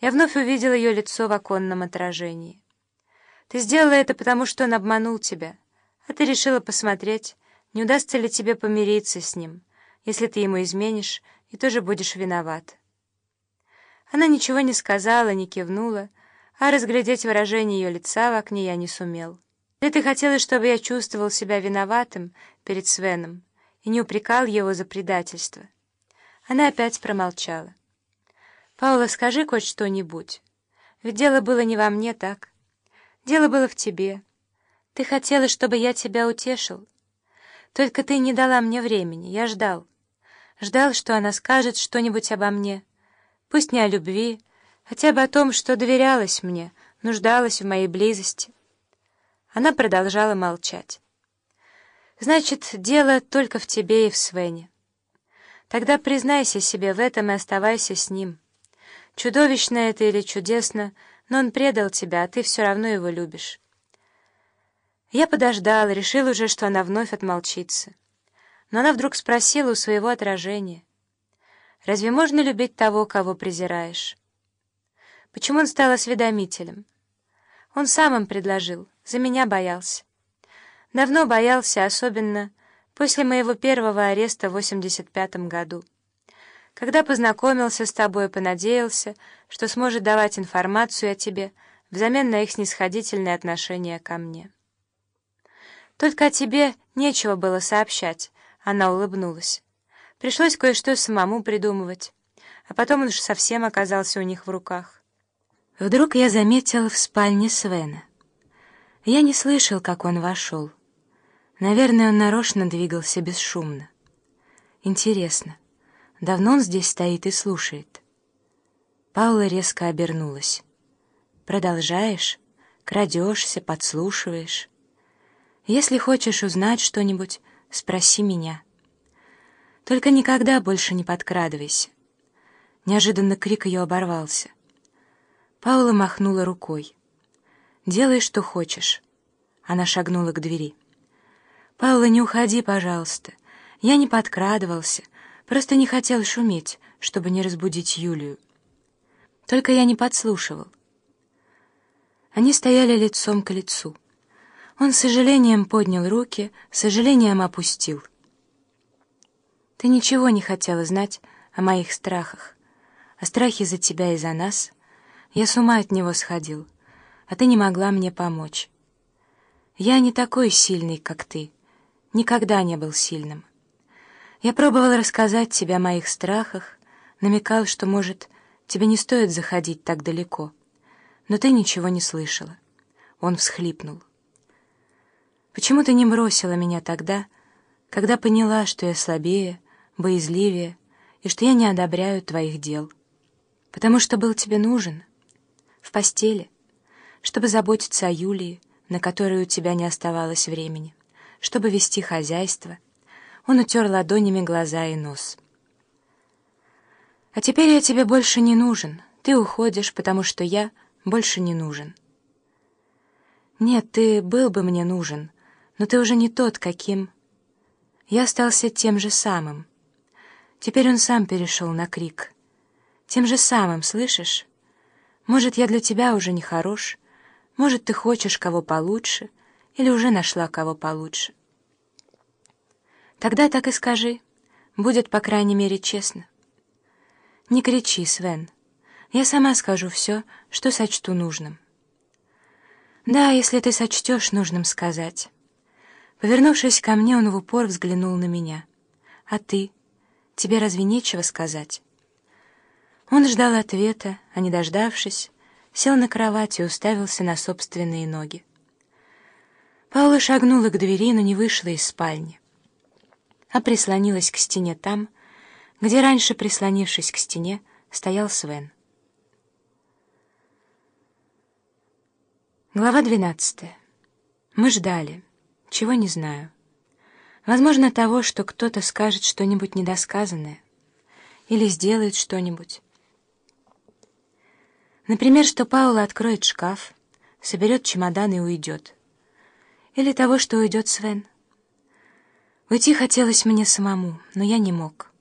Я вновь увидел ее лицо в оконном отражении. Ты сделала это потому, что он обманул тебя, а ты решила посмотреть, не удастся ли тебе помириться с ним, если ты ему изменишь и тоже будешь виноват. Она ничего не сказала, не кивнула, а разглядеть выражение ее лица в окне я не сумел. Или ты хотела, чтобы я чувствовал себя виноватым перед Свеном и не упрекал его за предательство? Она опять промолчала. «Паула, скажи хоть что-нибудь. Ведь дело было не во мне, так? Дело было в тебе. Ты хотела, чтобы я тебя утешил. Только ты не дала мне времени, я ждал. Ждал, что она скажет что-нибудь обо мне. Пусть не о любви, хотя бы о том, что доверялась мне, нуждалась в моей близости». Она продолжала молчать. «Значит, дело только в тебе и в Свене. Тогда признайся себе в этом и оставайся с ним». Чудовищно это или чудесно, но он предал тебя, а ты все равно его любишь. Я подождал, решил уже, что она вновь отмолчится. Но она вдруг спросила у своего отражения. «Разве можно любить того, кого презираешь?» Почему он стал осведомителем? Он сам им предложил, за меня боялся. Давно боялся, особенно после моего первого ареста в 85 году. Когда познакомился с тобой, понадеялся, что сможет давать информацию о тебе взамен на их снисходительное отношение ко мне. Только о тебе нечего было сообщать, она улыбнулась. Пришлось кое-что самому придумывать, а потом он уж совсем оказался у них в руках. Вдруг я заметил в спальне Свена. Я не слышал, как он вошел. Наверное, он нарочно двигался бесшумно. Интересно, Давно он здесь стоит и слушает. Паула резко обернулась. «Продолжаешь? Крадешься, подслушиваешь? Если хочешь узнать что-нибудь, спроси меня. Только никогда больше не подкрадывайся». Неожиданно крик ее оборвался. Паула махнула рукой. «Делай, что хочешь». Она шагнула к двери. «Паула, не уходи, пожалуйста. Я не подкрадывался». Просто не хотел шуметь, чтобы не разбудить Юлию. Только я не подслушивал. Они стояли лицом к лицу. Он с сожалением поднял руки, с сожалением опустил. Ты ничего не хотела знать о моих страхах, о страхе за тебя и за нас. Я с ума от него сходил, а ты не могла мне помочь. Я не такой сильный, как ты, никогда не был сильным. Я пробовал рассказать тебе о моих страхах, намекал, что, может, тебе не стоит заходить так далеко. Но ты ничего не слышала. Он всхлипнул. Почему ты не бросила меня тогда, когда поняла, что я слабее, боязливее, и что я не одобряю твоих дел? Потому что был тебе нужен. В постели. Чтобы заботиться о Юлии, на которую у тебя не оставалось времени. Чтобы вести хозяйство — он утер ладонями глаза и нос. «А теперь я тебе больше не нужен. Ты уходишь, потому что я больше не нужен». «Нет, ты был бы мне нужен, но ты уже не тот, каким...» Я остался тем же самым. Теперь он сам перешел на крик. Тем же самым, слышишь? Может, я для тебя уже не хорош, может, ты хочешь кого получше, или уже нашла кого получше. Тогда так и скажи. Будет, по крайней мере, честно. Не кричи, Свен. Я сама скажу все, что сочту нужным. Да, если ты сочтешь нужным сказать. Повернувшись ко мне, он в упор взглянул на меня. А ты? Тебе разве нечего сказать? Он ждал ответа, а не дождавшись, сел на кровать и уставился на собственные ноги. Паула шагнула к двери, но не вышла из спальни а прислонилась к стене там, где раньше, прислонившись к стене, стоял Свен. Глава двенадцатая. Мы ждали. Чего не знаю. Возможно, того, что кто-то скажет что-нибудь недосказанное или сделает что-нибудь. Например, что Паула откроет шкаф, соберет чемодан и уйдет. Или того, что уйдет Свен. Уйти хотелось мне самому, но я не мог.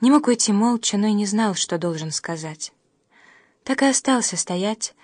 Не мог уйти молча, но и не знал, что должен сказать. так и остался стоять,